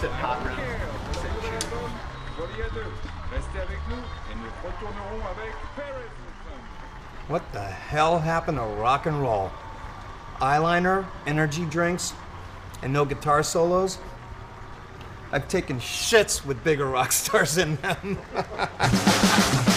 cette. What the hell happened to rock and roll? Eyeliner, energy drinks, and no guitar solos? I've taken shits with bigger rock stars than them.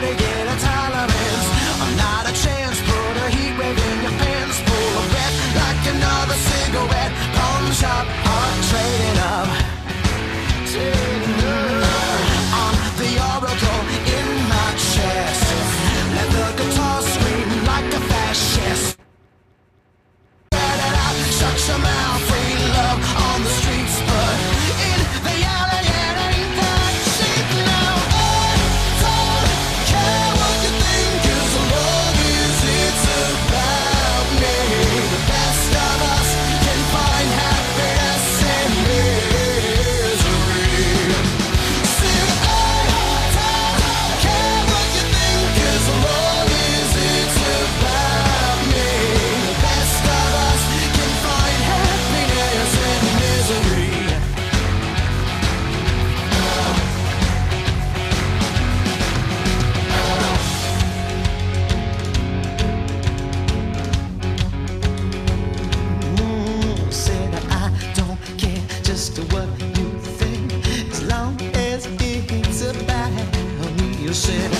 gotta get you said.